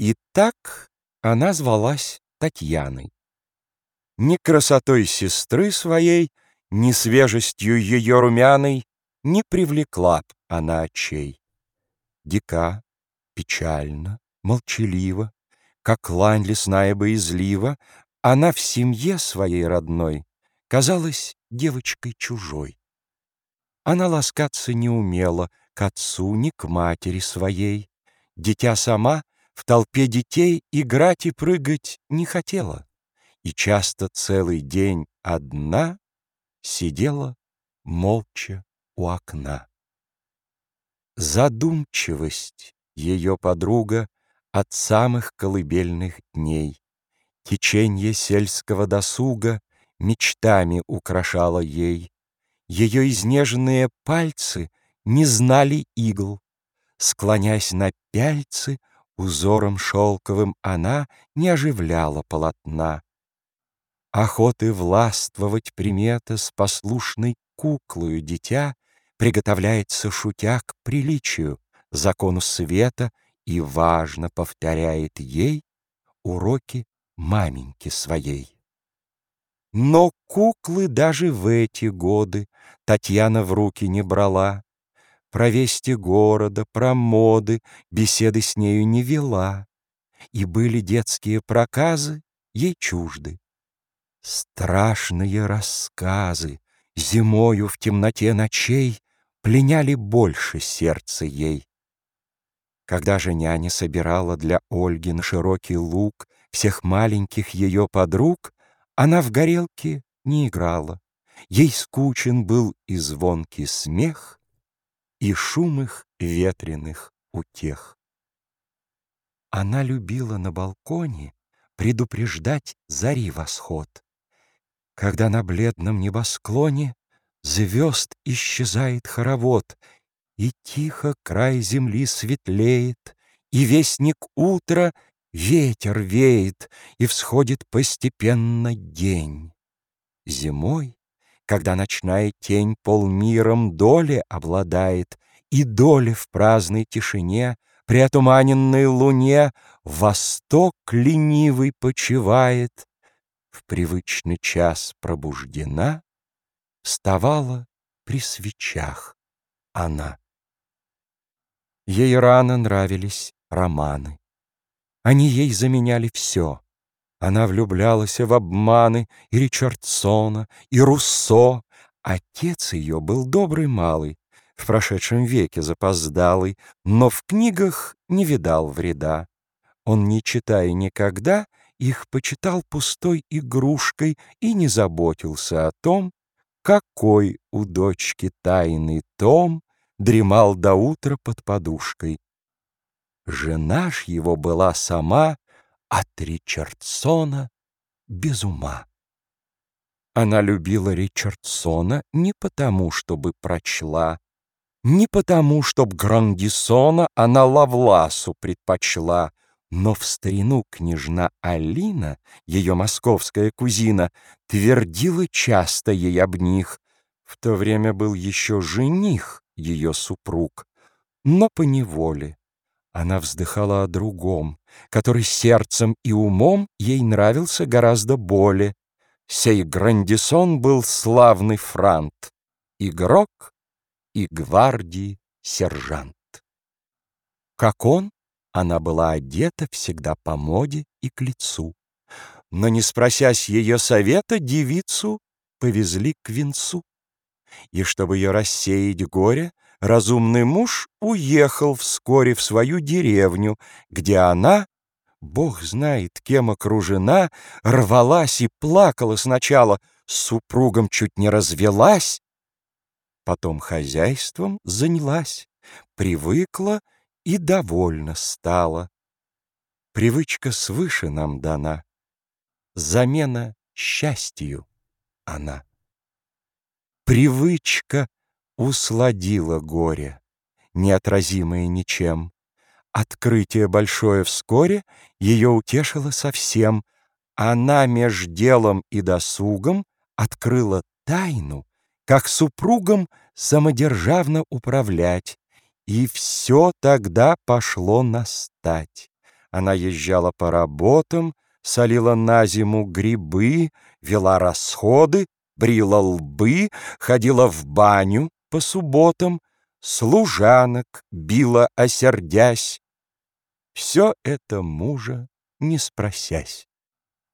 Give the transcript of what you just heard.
И так она звалась Татьяной. Ни красотой сестры своей, ни свежестью ее румяной Не привлекла б она очей. Дика, печально, молчалива, Как лань лесная боязлива, Она в семье своей родной Казалась девочкой чужой. Она ласкаться не умела К отцу, ни к матери своей. Дитя сама в толпе детей Играть и прыгать не хотела и часто целый день одна Сидела молча у окна. Задумчивость ее подруга От самых колыбельных дней. Теченье сельского досуга Мечтами украшало ей. Ее изнеженные пальцы Не знали игл. Склонясь на пяльцы, Узором шелковым она Не оживляла полотна. Охоты властвовать примета С послушной куклою дитя Приготовляется, шутя, к приличию, Закону света и важно повторяет ей Уроки маменьки своей. Но куклы даже в эти годы Татьяна в руки не брала, Про вести города, про моды Беседы с нею не вела, И были детские проказы ей чужды. Страшные рассказы Зимою в темноте ночей Пленяли больше сердце ей. Когда же няня собирала для Ольги на широкий луг Всех маленьких ее подруг, Она в горелке не играла. Ей скучен был и звонкий смех, И шум их ветреных утех. Она любила на балконе Предупреждать зари восход. Когда на бледном небосклоне Звезд исчезает хоровод, И тихо край земли светлеет, И вестник утра ветер веет, И всходит постепенно день. Зимой, когда ночная тень Полмиром доли обладает, И доли в праздной тишине При отуманенной луне Восток ленивый почивает, в привычный час пробуждена, Вставала при свечах она. Ей рано нравились романы. Они ей заменяли все. Она влюблялась в обманы и Ричардсона, и Руссо. Отец ее был добрый малый, в прошедшем веке запоздалый, но в книгах не видал вреда. Он, не читая никогда, их почитал пустой игрушкой и не заботился о том, какой у дочки тайный том дремал до утра под подушкой. Жена ж его была сама от Ричардсона без ума. Она любила Ричардсона не потому, чтобы прочла, не потому, чтоб Грандисона она Лавласу предпочла, но в старину княжна Алина, ее московская кузина, твердила часто ей об них. В то время был еще жених, ее супруг, но по неволе. Она вздыхала о другом, который сердцем и умом ей нравился гораздо более. Сей Грандисон был славный франт, игрок и гвардии сержант. Как он, она была одета всегда по моде и к лицу. Но, не спросясь ее совета, девицу повезли к венцу. И чтобы ее рассеять горе, разумный муж уехал вскоре в свою деревню, где она, бог знает кем окружена, рвалась и плакала сначала, с супругом чуть не развелась, потом хозяйством занялась, привыкла и довольна стала. Привычка свыше нам дана, замена счастью она. Привычка усладила горе, неотразимое ничем. Открытие большое вскоре ее утешило совсем. Она меж делом и досугом открыла тайну, как супругам самодержавно управлять, и все тогда пошло на стать. Она езжала по работам, солила на зиму грибы, вела расходы, брила лбы, ходила в баню по субботам, служанок била, осердясь. Все это мужа не спросясь.